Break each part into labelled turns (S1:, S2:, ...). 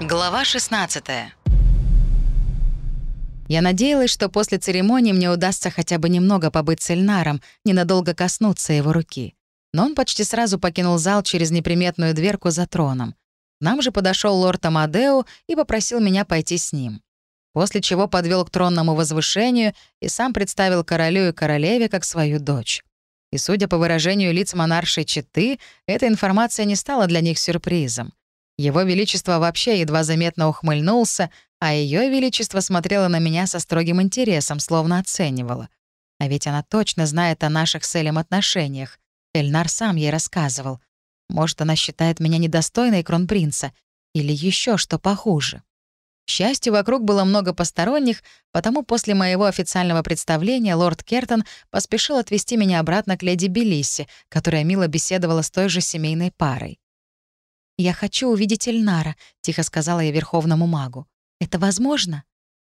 S1: Глава 16
S2: Я надеялась, что после церемонии мне удастся хотя бы немного побыть с Эльнаром, ненадолго коснуться его руки. Но он почти сразу покинул зал через неприметную дверку за троном. Нам же подошел лорд Амадео и попросил меня пойти с ним. После чего подвел к тронному возвышению и сам представил королю и королеве как свою дочь. И, судя по выражению лиц монаршей Читы, эта информация не стала для них сюрпризом. Его Величество вообще едва заметно ухмыльнулся, а Ее Величество смотрело на меня со строгим интересом, словно оценивало. А ведь она точно знает о наших с Элем отношениях. Эльнар сам ей рассказывал. Может, она считает меня недостойной кронпринца или еще что похуже. К счастью, вокруг было много посторонних, потому после моего официального представления лорд Кертон поспешил отвести меня обратно к леди Белисси, которая мило беседовала с той же семейной парой. «Я хочу увидеть Эльнара», — тихо сказала я верховному магу. «Это возможно?»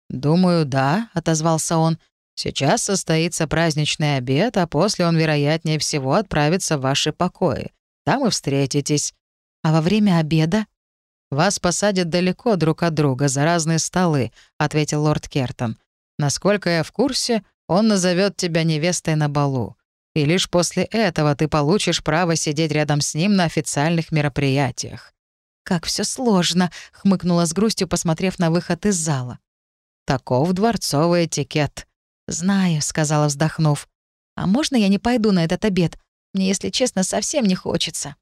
S3: «Думаю, да», — отозвался он. «Сейчас состоится праздничный обед, а после он, вероятнее всего, отправится в ваши покои. Там и встретитесь».
S2: «А во время обеда?»
S3: «Вас посадят далеко друг от друга, за разные столы», — ответил лорд Кертон. «Насколько я в курсе, он назовет тебя невестой на балу и лишь после этого ты получишь право сидеть рядом с ним на официальных мероприятиях».
S2: «Как все сложно», — хмыкнула с грустью, посмотрев на выход из зала.
S3: «Таков дворцовый этикет».
S2: «Знаю», — сказала, вздохнув. «А можно я не пойду на этот обед? Мне, если честно, совсем не хочется».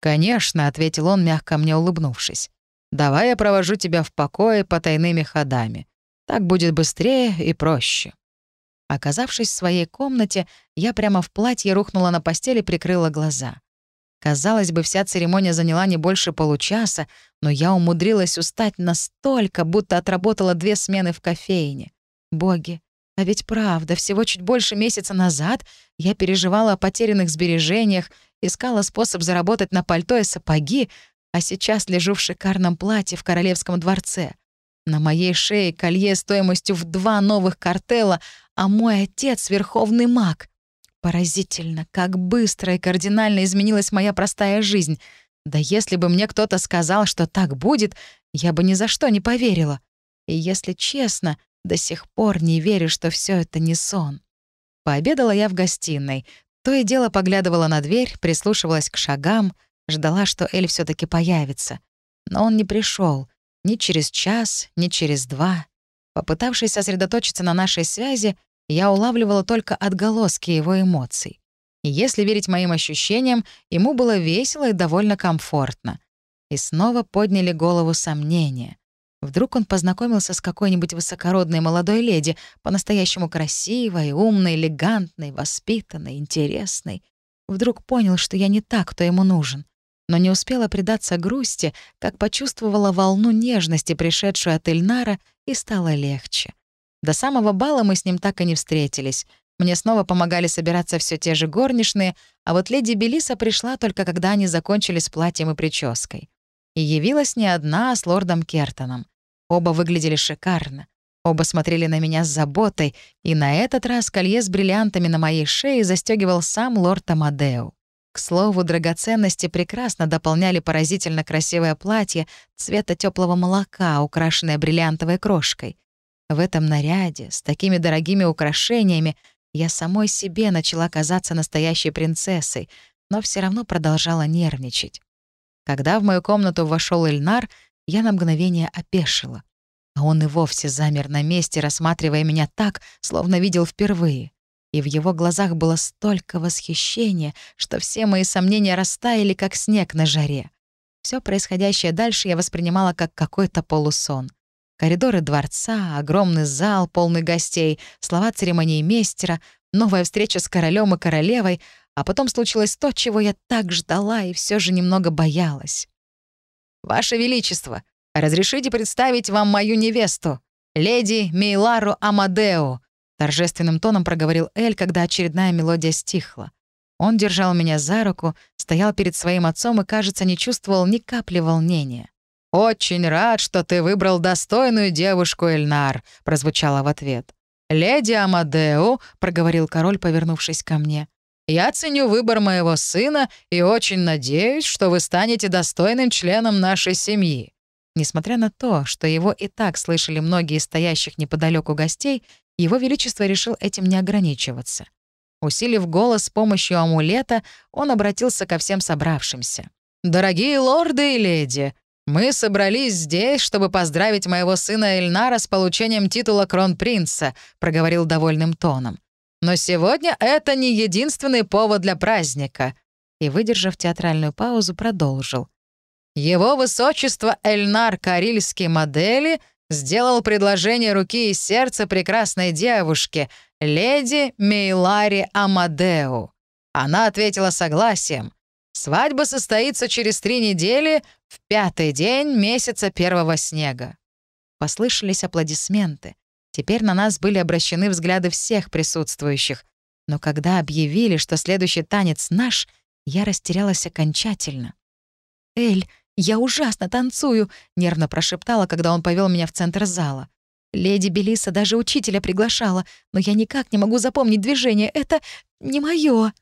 S3: «Конечно», — ответил он, мягко мне улыбнувшись. «Давай я провожу тебя в покое по тайными ходами. Так будет быстрее и проще».
S2: Оказавшись в своей комнате, я прямо в платье рухнула на постели и прикрыла глаза. Казалось бы, вся церемония заняла не больше получаса, но я умудрилась устать настолько, будто отработала две смены в кофейне. Боги, а ведь правда, всего чуть больше месяца назад я переживала о потерянных сбережениях, искала способ заработать на пальто и сапоги, а сейчас лежу в шикарном платье в королевском дворце. На моей шее колье стоимостью в два новых картела, а мой отец — верховный маг. Поразительно, как быстро и кардинально изменилась моя простая жизнь. Да если бы мне кто-то сказал, что так будет, я бы ни за что не поверила. И если честно, до сих пор не верю, что все это не сон. Пообедала я в гостиной. То и дело поглядывала на дверь, прислушивалась к шагам, ждала, что Эль все таки появится. Но он не пришел. Ни через час, ни через два. Попытавшись сосредоточиться на нашей связи, я улавливала только отголоски его эмоций. И если верить моим ощущениям, ему было весело и довольно комфортно. И снова подняли голову сомнения. Вдруг он познакомился с какой-нибудь высокородной молодой леди, по-настоящему красивой, умной, элегантной, воспитанной, интересной. Вдруг понял, что я не так, кто ему нужен но не успела предаться грусти, как почувствовала волну нежности, пришедшую от Эльнара, и стало легче. До самого бала мы с ним так и не встретились. Мне снова помогали собираться все те же горничные, а вот леди Белиса пришла только когда они закончили с платьем и прической. И явилась не одна, а с лордом Кертоном. Оба выглядели шикарно. Оба смотрели на меня с заботой, и на этот раз колье с бриллиантами на моей шее застегивал сам лорд Амадео. К слову, драгоценности прекрасно дополняли поразительно красивое платье цвета теплого молока, украшенное бриллиантовой крошкой. В этом наряде, с такими дорогими украшениями, я самой себе начала казаться настоящей принцессой, но все равно продолжала нервничать. Когда в мою комнату вошел Эльнар, я на мгновение опешила. А он и вовсе замер на месте, рассматривая меня так, словно видел впервые и в его глазах было столько восхищения, что все мои сомнения растаяли, как снег на жаре. Все происходящее дальше я воспринимала как какой-то полусон. Коридоры дворца, огромный зал, полный гостей, слова церемонии мейстера, новая встреча с королем и королевой, а потом случилось то, чего я так ждала и все же немного боялась. «Ваше Величество, разрешите представить вам мою невесту, леди Мейлару Амадео», Торжественным тоном проговорил Эль, когда очередная мелодия стихла. Он держал меня за руку, стоял перед своим отцом и, кажется, не чувствовал ни капли волнения. «Очень рад, что ты выбрал достойную девушку, Эльнар», — прозвучало в ответ. «Леди Амадео», — проговорил король, повернувшись ко мне, «я ценю выбор моего сына и очень надеюсь, что вы станете достойным членом нашей семьи. Несмотря на то, что его и так слышали многие стоящих неподалеку гостей, его Величество решил этим не ограничиваться. Усилив голос с помощью амулета, он обратился ко всем собравшимся. «Дорогие лорды и леди, мы собрались здесь, чтобы поздравить моего сына Эльнара с получением титула кронпринца», — проговорил довольным тоном. «Но сегодня это не единственный повод для праздника». И, выдержав театральную паузу, продолжил. «Его высочество Эльнар Карильский модели сделал предложение руки и сердца прекрасной девушке, леди Мейлари Амадеу. Она ответила согласием. Свадьба состоится через три недели, в пятый день месяца первого снега. Послышались аплодисменты. Теперь на нас были обращены взгляды всех присутствующих. Но когда объявили, что следующий танец наш, я растерялась окончательно. «Эль, я ужасно танцую», — нервно прошептала, когда он повел меня в центр зала. Леди Белиса даже учителя приглашала, но я никак не могу запомнить движение. Это не моё.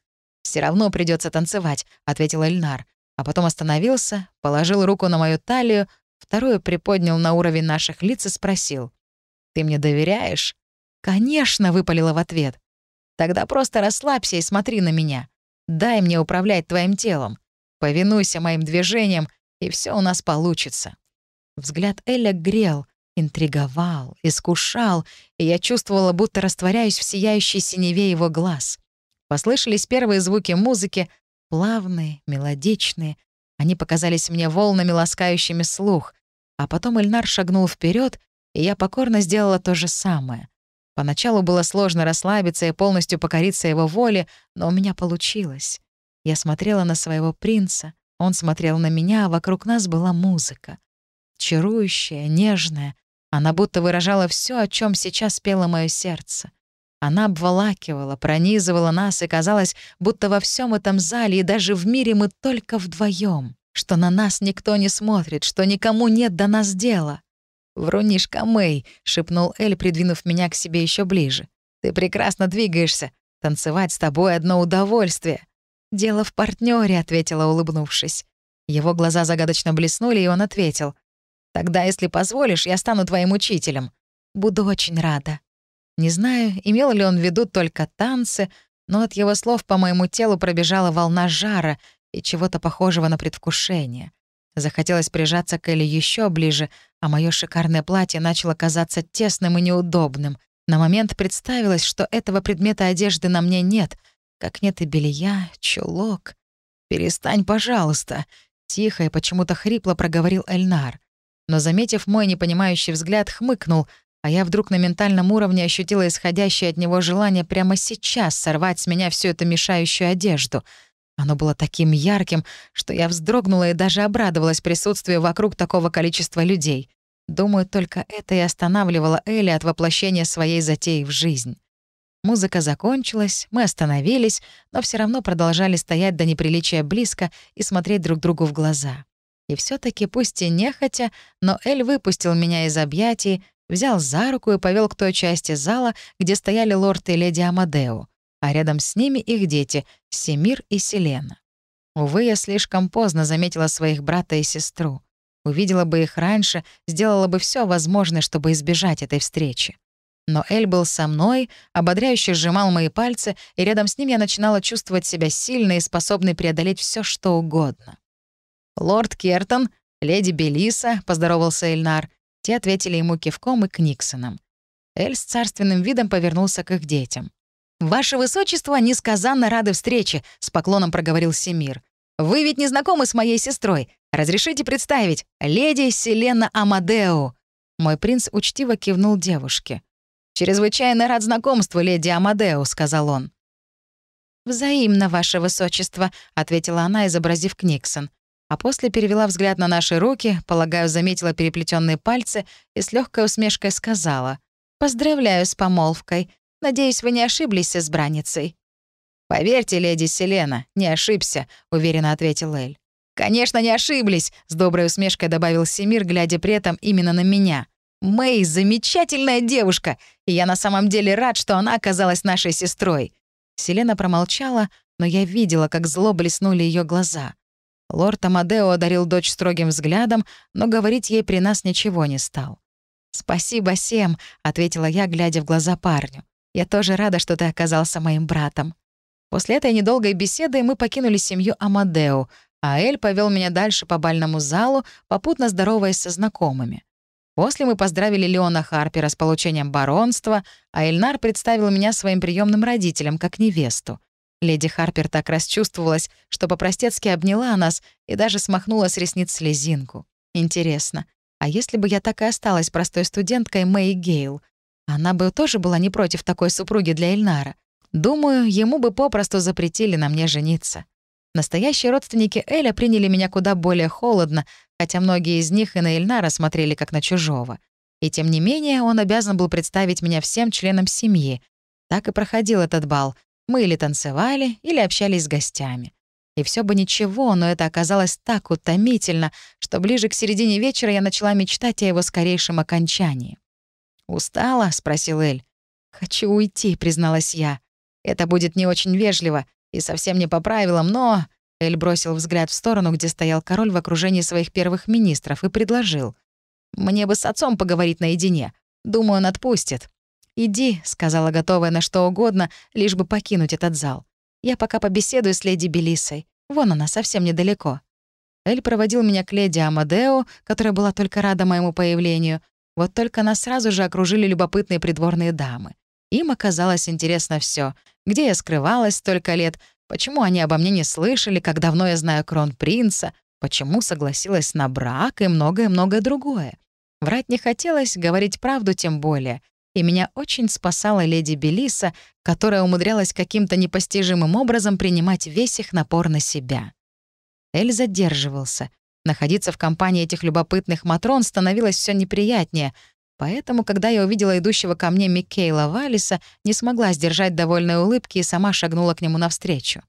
S2: Все равно придется танцевать», — ответил Эльнар. А потом остановился, положил руку на мою талию, вторую приподнял на уровень наших лиц и спросил. «Ты мне доверяешь?» «Конечно», — выпалила в ответ. «Тогда просто расслабься и смотри на меня. Дай мне управлять твоим телом. Повинуйся моим движениям, и все у нас получится». Взгляд Эля грел, интриговал, искушал, и я чувствовала, будто растворяюсь в сияющей синеве его глаз. Послышались первые звуки музыки, плавные, мелодичные. Они показались мне волнами, ласкающими слух. А потом Эльнар шагнул вперед, и я покорно сделала то же самое. Поначалу было сложно расслабиться и полностью покориться его воле, но у меня получилось. Я смотрела на своего принца, он смотрел на меня, а вокруг нас была музыка. Чарующая, нежная. Она будто выражала все, о чем сейчас пело мое сердце. Она обволакивала, пронизывала нас, и казалось, будто во всем этом зале и даже в мире мы только вдвоем, что на нас никто не смотрит, что никому нет до нас дела. «Врунишка Мэй», — шепнул Эль, придвинув меня к себе еще ближе. «Ты прекрасно двигаешься. Танцевать с тобой — одно удовольствие». «Дело в партнере, ответила, улыбнувшись. Его глаза загадочно блеснули, и он ответил. «Тогда, если позволишь, я стану твоим учителем. Буду очень рада». Не знаю, имел ли он в виду только танцы, но от его слов по моему телу пробежала волна жара и чего-то похожего на предвкушение. Захотелось прижаться к Элли еще ближе, а мое шикарное платье начало казаться тесным и неудобным. На момент представилось, что этого предмета одежды на мне нет, как нет и белья, чулок. «Перестань, пожалуйста», — тихо и почему-то хрипло проговорил Эльнар. Но, заметив мой непонимающий взгляд, хмыкнул — а я вдруг на ментальном уровне ощутила исходящее от него желание прямо сейчас сорвать с меня всю эту мешающую одежду. Оно было таким ярким, что я вздрогнула и даже обрадовалась присутствию вокруг такого количества людей. Думаю, только это и останавливало Элли от воплощения своей затеи в жизнь. Музыка закончилась, мы остановились, но все равно продолжали стоять до неприличия близко и смотреть друг другу в глаза. И все таки пусть и нехотя, но Эль выпустил меня из объятий, взял за руку и повел к той части зала, где стояли лорд и леди Амадео, а рядом с ними их дети — Семир и Селена. Увы, я слишком поздно заметила своих брата и сестру. Увидела бы их раньше, сделала бы все возможное, чтобы избежать этой встречи. Но Эль был со мной, ободряюще сжимал мои пальцы, и рядом с ним я начинала чувствовать себя сильной и способной преодолеть все, что угодно. «Лорд Кертон, леди Белиса», — поздоровался Эльнар, те ответили ему кивком и Книксоном. Эль с царственным видом повернулся к их детям. «Ваше высочество несказанно рады встрече», — с поклоном проговорил Семир. «Вы ведь не знакомы с моей сестрой. Разрешите представить, леди Селена Амадео». Мой принц учтиво кивнул девушке. «Чрезвычайно рад знакомству, леди Амадео», — сказал он. «Взаимно, ваше высочество», — ответила она, изобразив Книксон а после перевела взгляд на наши руки, полагаю, заметила переплетенные пальцы и с легкой усмешкой сказала «Поздравляю с помолвкой. Надеюсь, вы не ошиблись с избранницей». «Поверьте, леди Селена, не ошибся», — уверенно ответил Эль. «Конечно, не ошиблись», — с доброй усмешкой добавил Семир, глядя при этом именно на меня. «Мэй — замечательная девушка, и я на самом деле рад, что она оказалась нашей сестрой». Селена промолчала, но я видела, как зло блеснули ее глаза. Лорд Амадео одарил дочь строгим взглядом, но говорить ей при нас ничего не стал. «Спасибо, Сем», — ответила я, глядя в глаза парню. «Я тоже рада, что ты оказался моим братом». После этой недолгой беседы мы покинули семью Амадео, а Эль повел меня дальше по бальному залу, попутно здороваясь со знакомыми. После мы поздравили Леона Харпера с получением баронства, а Эльнар представил меня своим приемным родителям как невесту. Леди Харпер так расчувствовалась, что по-простецки обняла нас и даже смахнула с ресниц слезинку. Интересно, а если бы я так и осталась простой студенткой Мэй Гейл? Она бы тоже была не против такой супруги для Эльнара. Думаю, ему бы попросту запретили на мне жениться. Настоящие родственники Эля приняли меня куда более холодно, хотя многие из них и на Эльнара смотрели как на чужого. И тем не менее он обязан был представить меня всем членам семьи. Так и проходил этот бал. Мы или танцевали, или общались с гостями. И все бы ничего, но это оказалось так утомительно, что ближе к середине вечера я начала мечтать о его скорейшем окончании. «Устала?» — спросил Эль. «Хочу уйти», — призналась я. «Это будет не очень вежливо, и совсем не по правилам, но...» Эль бросил взгляд в сторону, где стоял король в окружении своих первых министров, и предложил. «Мне бы с отцом поговорить наедине. Думаю, он отпустит». «Иди», — сказала готовая на что угодно, лишь бы покинуть этот зал. «Я пока побеседую с леди Белисой. Вон она, совсем недалеко». Эль проводил меня к леди Амадео, которая была только рада моему появлению. Вот только нас сразу же окружили любопытные придворные дамы. Им оказалось интересно все: где я скрывалась столько лет, почему они обо мне не слышали, как давно я знаю кронпринца, почему согласилась на брак и многое-многое другое. Врать не хотелось, говорить правду тем более. И меня очень спасала леди Белиса, которая умудрялась каким-то непостижимым образом принимать весь их напор на себя. Эль задерживался. Находиться в компании этих любопытных матрон становилось все неприятнее — Поэтому, когда я увидела идущего ко мне Миккейла Валиса, не смогла сдержать довольной улыбки и сама шагнула к нему навстречу.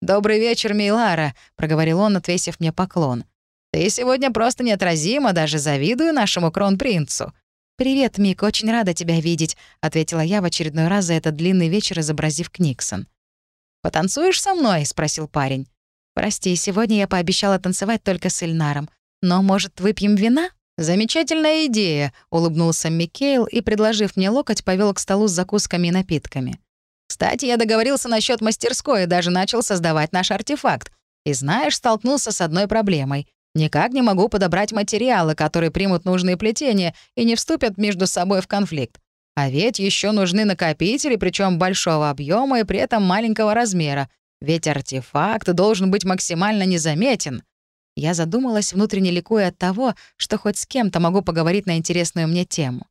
S2: «Добрый вечер, Мейлара», — проговорил он, отвесив мне поклон. «Ты сегодня просто неотразима, даже завидую нашему кронпринцу». «Привет, Мик, очень рада тебя видеть», — ответила я в очередной раз за этот длинный вечер, изобразив Книксон. «Потанцуешь со мной?» — спросил парень. «Прости, сегодня я пообещала танцевать только с Ильнаром. Но, может, выпьем вина?» «Замечательная идея», — улыбнулся Микейл и, предложив мне локоть, повел к столу с закусками и напитками. «Кстати, я договорился насчет мастерской и даже начал создавать наш артефакт. И знаешь, столкнулся с одной проблемой. Никак не могу подобрать материалы, которые примут нужные плетения и не вступят между собой в конфликт. А ведь еще нужны накопители, причем большого объема и при этом маленького размера. Ведь артефакт должен быть максимально незаметен. Я задумалась, внутренне ликуя от того, что хоть с кем-то могу поговорить на интересную мне тему.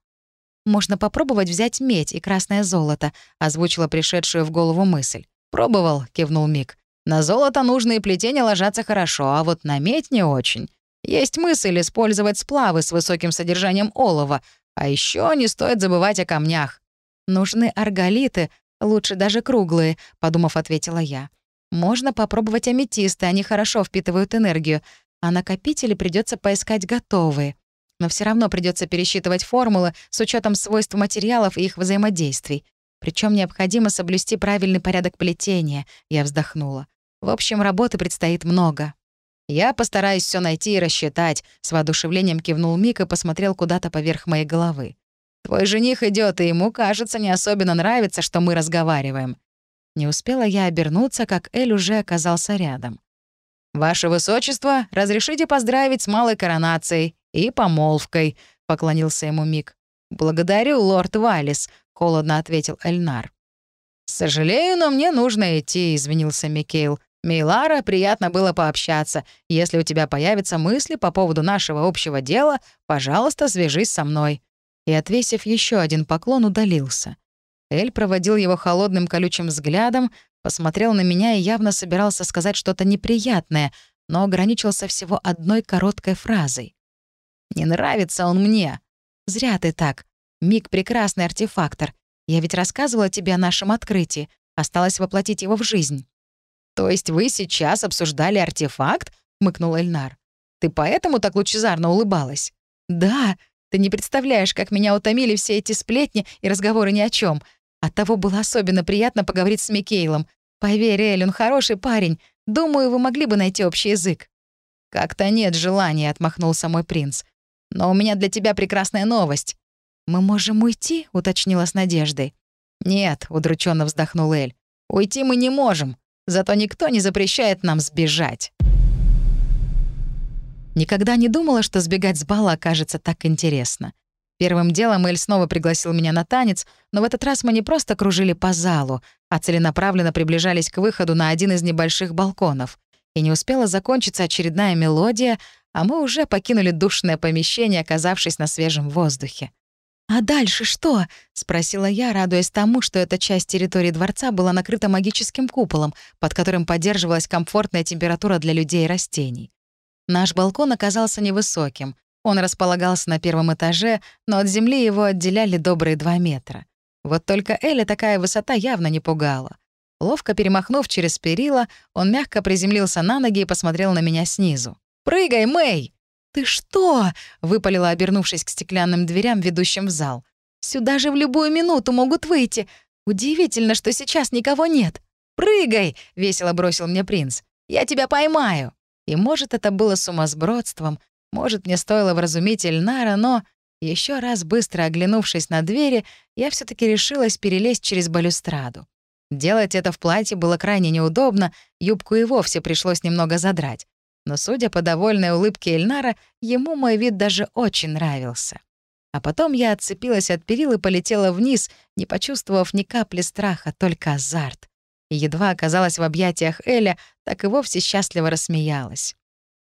S2: «Можно попробовать взять медь и красное золото», — озвучила пришедшую в голову мысль. «Пробовал», — кивнул Мик. «На золото нужные плетения ложатся хорошо, а вот на медь не очень. Есть мысль использовать сплавы с высоким содержанием олова, а еще не стоит забывать о камнях». «Нужны арголиты, лучше даже круглые», — подумав, ответила я. Можно попробовать аметисты, они хорошо впитывают энергию, а накопители придется поискать готовые. Но все равно придется пересчитывать формулы с учетом свойств материалов и их взаимодействий. Причем необходимо соблюсти правильный порядок плетения, я вздохнула. В общем, работы предстоит много. Я постараюсь все найти и рассчитать, с воодушевлением кивнул Мик и посмотрел куда-то поверх моей головы. Твой жених идет, и ему, кажется, не особенно нравится, что мы разговариваем. Не успела я обернуться, как Эль уже оказался рядом. «Ваше Высочество, разрешите поздравить с малой коронацией и помолвкой», — поклонился ему Мик. «Благодарю, лорд Валис», — холодно ответил Эльнар. «Сожалею, но мне нужно идти», — извинился Микейл. «Мейлара, приятно было пообщаться. Если у тебя появятся мысли по поводу нашего общего дела, пожалуйста, свяжись со мной». И, отвесив еще один поклон, удалился. Эль проводил его холодным колючим взглядом, посмотрел на меня и явно собирался сказать что-то неприятное, но ограничился всего одной короткой фразой. «Не нравится он мне». «Зря ты так. Миг — прекрасный артефактор. Я ведь рассказывала тебе о нашем открытии. Осталось воплотить его в жизнь». «То есть вы сейчас обсуждали артефакт?» — мыкнул Эльнар. «Ты поэтому так лучезарно улыбалась?» «Да, ты не представляешь, как меня утомили все эти сплетни и разговоры ни о чем. Оттого было особенно приятно поговорить с Микейлом. Поверь, Эль, он хороший парень. Думаю, вы могли бы найти общий язык». «Как-то нет желания», — отмахнулся мой принц. «Но у меня для тебя прекрасная новость».
S3: «Мы можем уйти?» — уточнила с надеждой.
S2: «Нет», — удрученно вздохнул Эль. «Уйти мы не можем, зато никто не запрещает нам сбежать».
S3: Никогда не думала, что сбегать с бала окажется так интересно. Первым делом Эль снова пригласил меня на танец, но в этот раз мы не просто кружили по залу, а целенаправленно приближались к выходу на один из небольших балконов. И не успела закончиться очередная мелодия, а мы уже покинули душное помещение, оказавшись на свежем воздухе. «А дальше что?» — спросила я, радуясь тому, что эта часть территории дворца была накрыта магическим куполом, под которым поддерживалась комфортная температура для людей и растений. Наш балкон оказался невысоким. Он располагался на первом этаже, но от земли его отделяли добрые два метра. Вот только Эля такая высота явно не пугала. Ловко перемахнув через перила, он мягко приземлился на ноги и посмотрел на меня снизу. «Прыгай, Мэй!» «Ты что?» — выпалила, обернувшись к стеклянным дверям, ведущим в зал. «Сюда же в любую минуту могут выйти. Удивительно, что сейчас никого нет. Прыгай!» — весело бросил мне принц. «Я тебя поймаю!» И может, это было сумасбродством, может, мне стоило вразумить Эльнара, но, еще раз быстро оглянувшись на двери, я все таки решилась перелезть через балюстраду. Делать это в платье было крайне неудобно, юбку и вовсе пришлось немного задрать. Но, судя по довольной улыбке Эльнара, ему мой вид даже очень нравился. А потом я отцепилась от перил и полетела вниз, не почувствовав ни капли страха, только азарт едва оказалась в объятиях Эля, так и вовсе счастливо рассмеялась.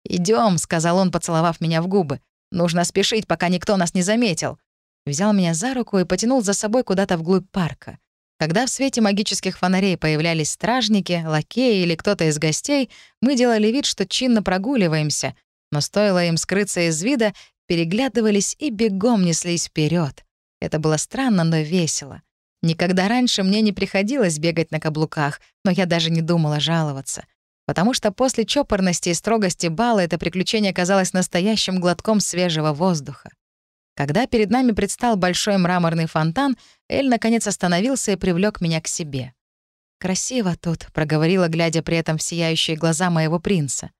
S3: Идем, сказал он, поцеловав меня в губы. «Нужно спешить, пока никто нас не заметил». Взял меня за руку и потянул за собой куда-то вглубь парка. Когда в свете магических фонарей появлялись стражники, лакеи или кто-то из гостей, мы делали вид, что чинно прогуливаемся, но стоило им скрыться из вида, переглядывались и бегом неслись вперед. Это было странно, но весело. Никогда раньше мне не приходилось бегать на каблуках, но я даже не думала жаловаться. Потому что после чопорности и строгости бала это приключение казалось настоящим глотком свежего воздуха. Когда перед нами предстал большой мраморный фонтан, Эль наконец остановился и привлек меня к себе. «Красиво тут», — проговорила, глядя при этом в сияющие глаза моего принца.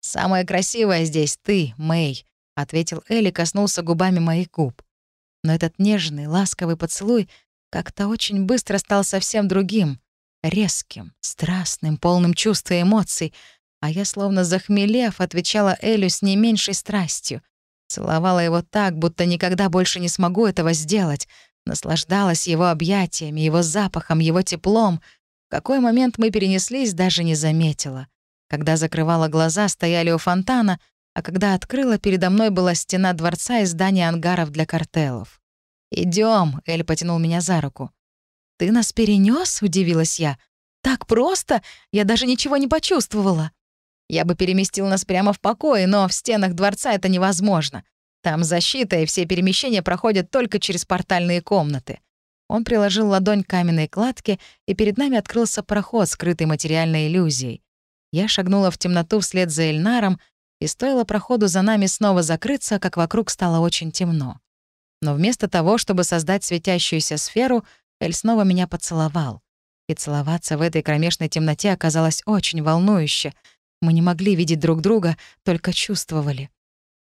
S3: «Самое красивое здесь ты, Мэй», — ответил Эль и коснулся губами моих губ. Но этот нежный, ласковый поцелуй как-то очень быстро стал совсем другим, резким, страстным, полным чувств и эмоций, а я, словно захмелев, отвечала Элю с не меньшей страстью. Целовала его так, будто никогда больше не смогу этого сделать, наслаждалась его объятиями, его запахом, его теплом. В какой момент мы перенеслись, даже не заметила. Когда закрывала глаза, стояли у фонтана, а когда открыла, передо мной была стена дворца и здание ангаров для картелов. Идем, Эль потянул меня за руку. «Ты нас перенес? удивилась я. «Так просто? Я даже ничего не почувствовала». «Я бы переместил нас прямо в покое, но в стенах дворца это невозможно. Там защита, и все перемещения проходят только через портальные комнаты». Он приложил ладонь к каменной кладке, и перед нами открылся проход, скрытый материальной иллюзией. Я шагнула в темноту вслед за Эльнаром, и стоило проходу за нами снова закрыться, как вокруг стало очень темно. Но вместо того, чтобы создать светящуюся сферу, Эль снова меня поцеловал. И целоваться в этой кромешной темноте оказалось очень волнующе. Мы не могли видеть друг друга, только чувствовали.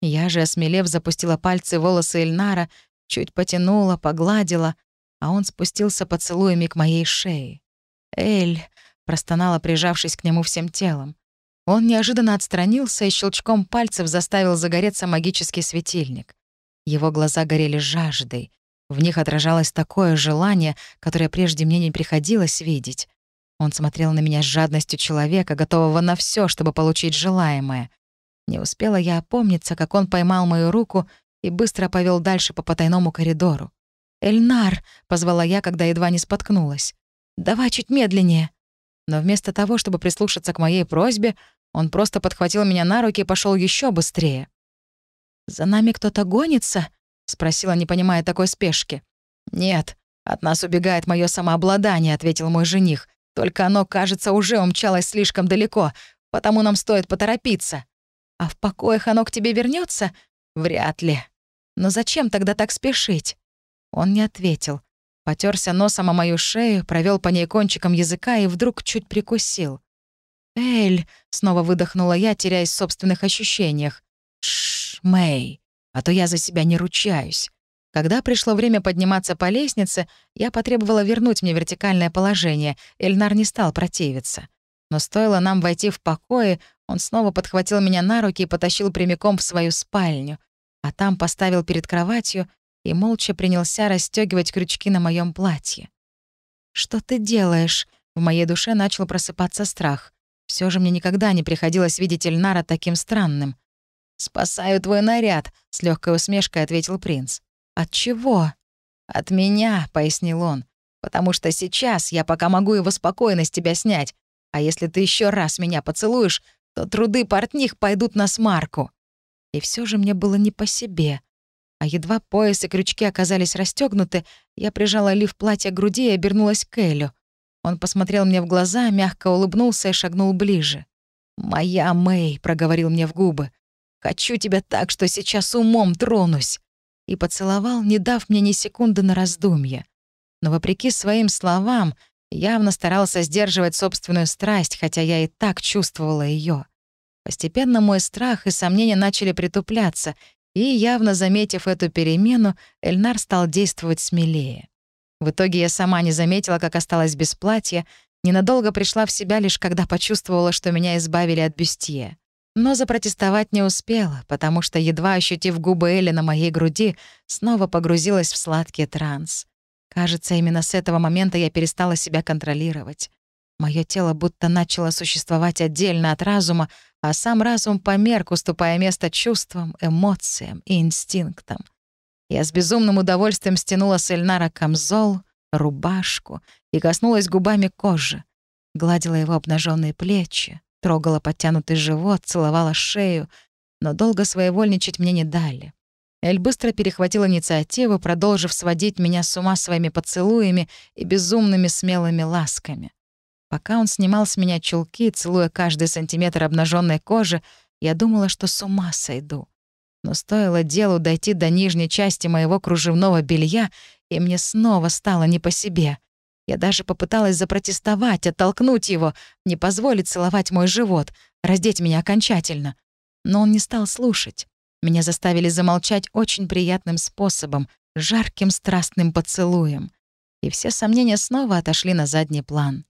S3: Я же, осмелев, запустила пальцы в волосы Эльнара, чуть потянула, погладила, а он спустился поцелуями к моей шее. «Эль!» — простонала, прижавшись к нему всем телом. Он неожиданно отстранился и щелчком пальцев заставил загореться магический светильник. Его глаза горели жаждой. В них отражалось такое желание, которое прежде мне не приходилось видеть. Он смотрел на меня с жадностью человека, готового на все, чтобы получить желаемое. Не успела я опомниться, как он поймал мою руку и быстро повел дальше по потайному коридору. «Эльнар!» — позвала я, когда едва не споткнулась. «Давай чуть медленнее!» Но вместо того, чтобы прислушаться к моей просьбе, он просто подхватил меня на руки и пошел еще быстрее. «За нами кто-то гонится?» — спросила, не понимая такой спешки. «Нет, от нас убегает мое самообладание», — ответил мой жених. «Только оно, кажется, уже умчалось слишком далеко, потому нам стоит поторопиться». «А в покоях оно к тебе вернется? «Вряд ли». «Но зачем тогда так спешить?» Он не ответил. Потерся носом о мою шею, провел по ней кончиком языка и вдруг чуть прикусил.
S2: «Эль!» — снова выдохнула я, теряясь в собственных ощущениях. «Шш, Мэй, а то я за себя не ручаюсь». Когда пришло время подниматься по лестнице, я потребовала вернуть мне вертикальное положение. Эльнар не стал противиться. Но стоило нам войти в покое, он снова подхватил меня на руки и потащил прямиком в свою спальню, а там поставил перед кроватью и молча принялся расстегивать крючки на моем платье. «Что ты делаешь?» В моей душе начал просыпаться страх. Все же мне никогда не приходилось видеть Эльнара таким странным. «Спасаю твой наряд», — с легкой усмешкой ответил принц. «От чего?» «От меня», — пояснил он. «Потому что сейчас я пока могу его спокойно с тебя снять, а если ты еще раз меня поцелуешь, то труды портних пойдут на смарку». И все же мне было не по себе. А едва пояс и крючки оказались расстегнуты, я прижала лиф платья к груди и обернулась к Элю. Он посмотрел мне в глаза, мягко улыбнулся и шагнул ближе. «Моя Мэй», — проговорил мне в губы. «Хочу тебя так, что сейчас умом тронусь». И поцеловал, не дав мне ни секунды на раздумье. Но вопреки своим словам, явно старался сдерживать собственную страсть, хотя я и так чувствовала ее. Постепенно мой страх и сомнения начали притупляться, и, явно заметив эту перемену, Эльнар стал действовать смелее. В итоге я сама не заметила, как осталась без платья, ненадолго пришла в себя лишь когда почувствовала, что меня избавили от бюстье. Но запротестовать не успела, потому что, едва ощутив губы Элли на моей груди, снова погрузилась в сладкий транс. Кажется, именно с этого момента я перестала себя контролировать. Мое тело будто начало существовать отдельно от разума, а сам разум померк, уступая место чувствам, эмоциям и инстинктам. Я с безумным удовольствием стянула с Эльнара камзол, рубашку и коснулась губами кожи. Гладила его обнаженные плечи, трогала подтянутый живот, целовала шею, но долго своевольничать мне не дали. Эль быстро перехватил инициативу, продолжив сводить меня с ума своими поцелуями и безумными смелыми ласками. Пока он снимал с меня чулки, целуя каждый сантиметр обнаженной кожи, я думала, что с ума сойду. Но стоило делу дойти до нижней части моего кружевного белья, и мне снова стало не по себе. Я даже попыталась запротестовать, оттолкнуть его, не позволить целовать мой живот, раздеть меня окончательно. Но он не стал слушать. Меня заставили замолчать очень приятным способом, жарким страстным поцелуем. И все сомнения снова отошли на задний план.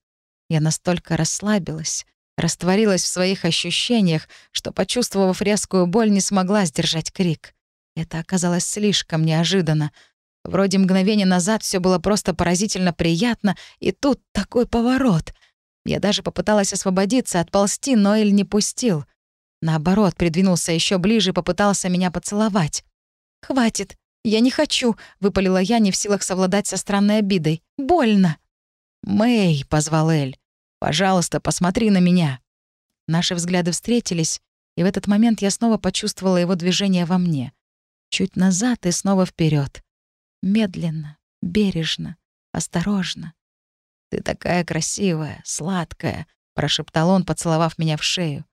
S2: Я настолько расслабилась, растворилась в своих ощущениях, что, почувствовав резкую боль, не смогла сдержать крик. Это оказалось слишком неожиданно. Вроде мгновения назад все было просто поразительно приятно, и тут такой поворот. Я даже попыталась освободиться, отползти, но Эль не пустил. Наоборот, придвинулся еще ближе и попытался меня поцеловать. «Хватит, я не хочу», — выпалила я, не в силах совладать со странной обидой. «Больно». «Мэй», — позвал Эль, — «пожалуйста, посмотри на меня». Наши взгляды встретились, и в этот момент я снова почувствовала его движение во мне. Чуть назад и снова вперед. Медленно, бережно, осторожно. «Ты такая красивая, сладкая», — прошептал он, поцеловав меня в шею.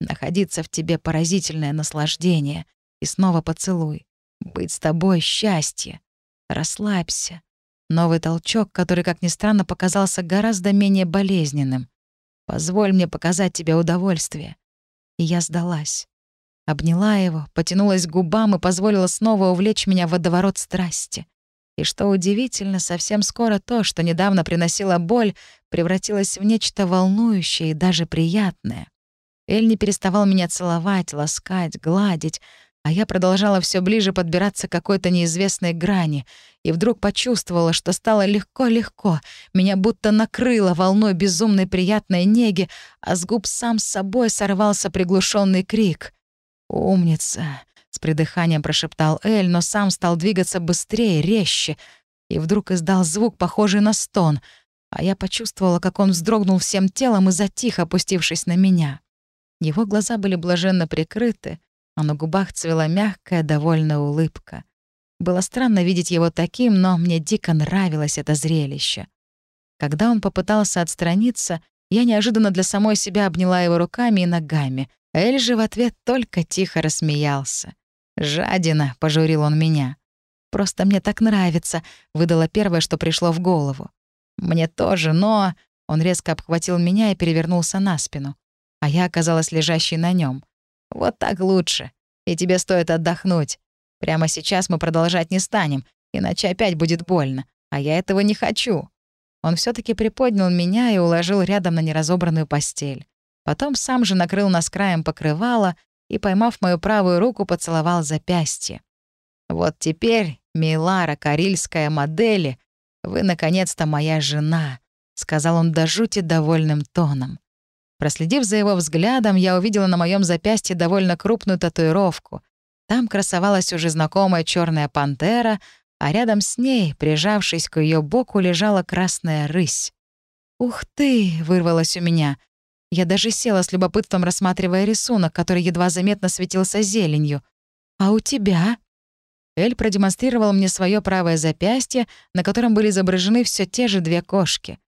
S2: «Находиться в тебе поразительное наслаждение. И снова поцелуй. Быть с тобой — счастье. Расслабься, Новый толчок, который, как ни странно, показался гораздо менее болезненным. «Позволь мне показать тебе удовольствие». И я сдалась. Обняла его, потянулась к губам и позволила снова увлечь меня в водоворот страсти. И что удивительно, совсем скоро то, что недавно приносило боль, превратилось в нечто волнующее и даже приятное. Эль не переставал меня целовать, ласкать, гладить, а я продолжала все ближе подбираться к какой-то неизвестной грани, и вдруг почувствовала, что стало легко-легко, меня будто накрыло волной безумной приятной неги, а с губ сам с собой сорвался приглушенный крик. «Умница!» — с придыханием прошептал Эль, но сам стал двигаться быстрее, резче, и вдруг издал звук, похожий на стон, а я почувствовала, как он вздрогнул всем телом и затих, опустившись на меня. Его глаза были блаженно прикрыты, а на губах цвела мягкая, довольная улыбка. Было странно видеть его таким, но мне дико нравилось это зрелище. Когда он попытался отстраниться, я неожиданно для самой себя обняла его руками и ногами, Эль же в ответ только тихо рассмеялся. «Жадина», — пожурил он меня. «Просто мне так нравится», — выдало первое, что пришло в голову. «Мне тоже, но...» Он резко обхватил меня и перевернулся на спину. а я оказалась лежащей на нем. Вот так лучше. И тебе стоит отдохнуть. Прямо сейчас мы продолжать не станем, иначе опять будет больно. А я этого не хочу. Он все таки приподнял меня и уложил рядом на неразобранную постель. Потом сам же накрыл нас краем покрывала и, поймав мою правую руку, поцеловал запястье. «Вот теперь, Милара, карильская модели, вы, наконец-то, моя жена», — сказал он до жути довольным тоном. Проследив за его взглядом, я увидела на моем запястье довольно крупную татуировку. Там красовалась уже знакомая черная пантера, а рядом с ней, прижавшись к ее боку, лежала красная рысь. «Ух ты!» — вырвалось у меня. Я даже села с любопытством, рассматривая рисунок, который едва заметно светился зеленью. «А у тебя?» Эль продемонстрировал мне свое правое запястье, на котором были изображены все те же две кошки.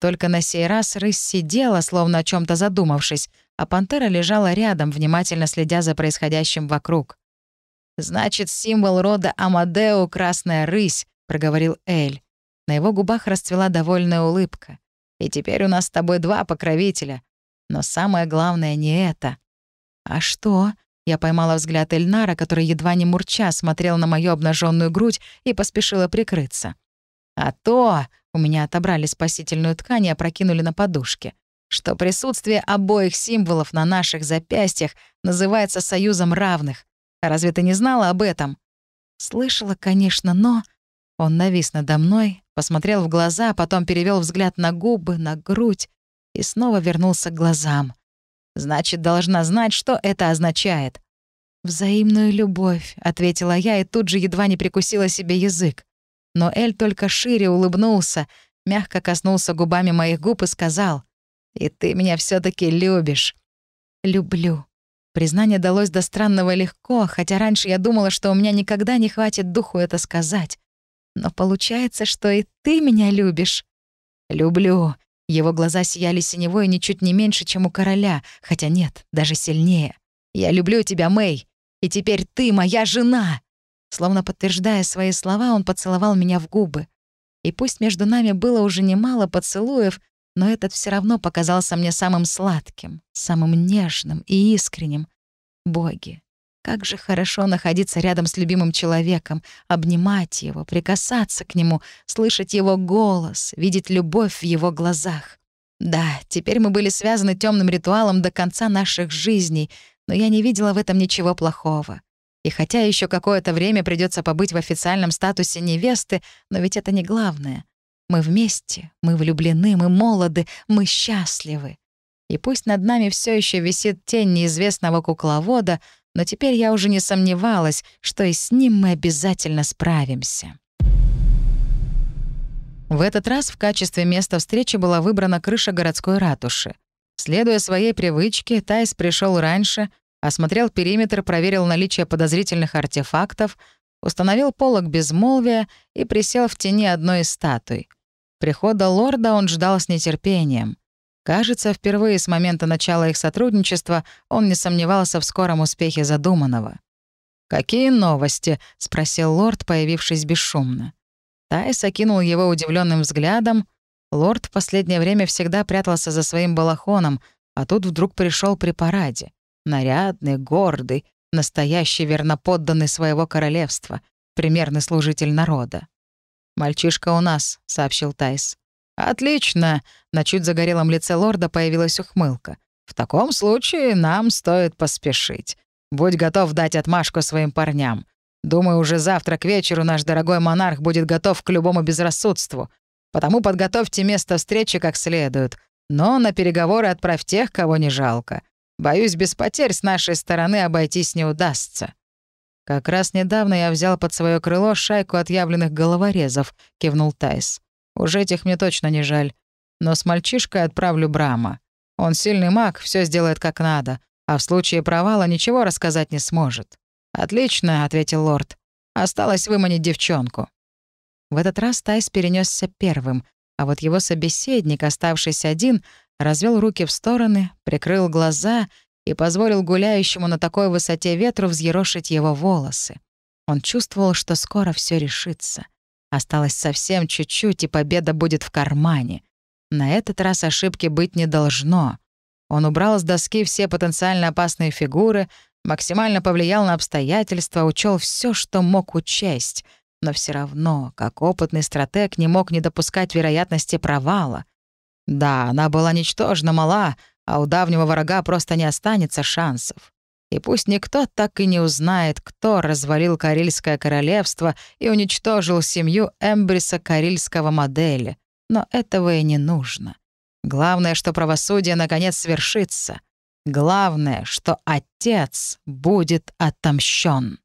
S2: Только на сей раз рысь сидела, словно о чем то задумавшись, а пантера лежала рядом, внимательно следя за происходящим вокруг. «Значит, символ рода Амадео — красная рысь», — проговорил Эль. На его губах расцвела довольная улыбка. «И теперь у нас с тобой два покровителя. Но самое главное не это». «А что?» Я поймала взгляд Эльнара, который едва не мурча смотрел на мою обнаженную грудь и поспешила прикрыться. «А то!» У меня отобрали спасительную ткань и опрокинули на подушке. Что присутствие обоих символов на наших запястьях называется союзом равных. А разве ты не знала об этом? Слышала, конечно, но... Он навис надо мной, посмотрел в глаза, потом перевел взгляд на губы, на грудь и снова вернулся к глазам. Значит, должна знать, что это означает. «Взаимную любовь», — ответила я и тут же едва не прикусила себе язык. Но Эль только шире улыбнулся, мягко коснулся губами моих губ и сказал, «И ты меня все таки любишь». «Люблю». Признание далось до странного легко, хотя раньше я думала, что у меня никогда не хватит духу это сказать. Но получается, что и ты меня любишь. «Люблю». Его глаза сияли синевой ничуть не меньше, чем у короля, хотя нет, даже сильнее. «Я люблю тебя, Мэй, и теперь ты моя жена!» Словно подтверждая свои слова, он поцеловал меня в губы. И пусть между нами было уже немало поцелуев, но этот все равно показался мне самым сладким, самым нежным и искренним. Боги, как же хорошо находиться рядом с любимым человеком, обнимать его, прикасаться к нему, слышать его голос, видеть любовь в его глазах. Да, теперь мы были связаны темным ритуалом до конца наших жизней, но я не видела в этом ничего плохого. И хотя еще какое-то время придется побыть в официальном статусе невесты, но ведь это не главное. Мы вместе, мы влюблены, мы молоды, мы счастливы. И пусть над нами все еще висит тень неизвестного кукловода, но теперь я уже не сомневалась, что и с ним мы обязательно справимся. В этот раз в качестве места встречи была выбрана крыша городской ратуши. Следуя своей привычке, Тайс пришел раньше, осмотрел периметр, проверил наличие подозрительных артефактов, установил полог безмолвия и присел в тени одной из статуй. Прихода лорда он ждал с нетерпением. Кажется, впервые с момента начала их сотрудничества он не сомневался в скором успехе задуманного. «Какие новости?» — спросил лорд, появившись бесшумно. Тайс окинул его удивленным взглядом. Лорд в последнее время всегда прятался за своим балахоном, а тут вдруг пришел при параде. Нарядный, гордый, настоящий верноподданный своего королевства, примерный служитель народа. «Мальчишка у нас», — сообщил Тайс. «Отлично!» — на чуть загорелом лице лорда появилась ухмылка. «В таком случае нам стоит поспешить. Будь готов дать отмашку своим парням. Думаю, уже завтра к вечеру наш дорогой монарх будет готов к любому безрассудству. Потому подготовьте место встречи как следует. Но на переговоры отправь тех, кого не жалко. Боюсь, без потерь с нашей стороны обойтись не удастся». «Как раз недавно я взял под свое крыло шайку отъявленных головорезов», — кивнул Тайс. «Уже этих мне точно не жаль. Но с мальчишкой отправлю Брама. Он сильный маг, все сделает как надо, а в случае провала ничего рассказать не сможет». «Отлично», — ответил лорд. «Осталось выманить девчонку». В этот раз Тайс перенесся первым, а вот его собеседник, оставшийся один, развел руки в стороны, прикрыл глаза и позволил гуляющему на такой высоте ветру взъерошить его волосы. Он чувствовал, что скоро все решится. Осталось совсем чуть-чуть, и победа будет в кармане. На этот раз ошибки быть не должно. Он убрал с доски все потенциально опасные фигуры, максимально повлиял на обстоятельства, учел все, что мог учесть, но все равно, как опытный стратег, не мог не допускать вероятности провала. Да, она была ничтожно мала, а у давнего врага просто не останется шансов. И пусть никто так и не узнает, кто развалил Карельское королевство и уничтожил семью Эмбриса Карельского модели, но этого и не нужно. Главное, что правосудие наконец свершится. Главное, что отец будет отомщен.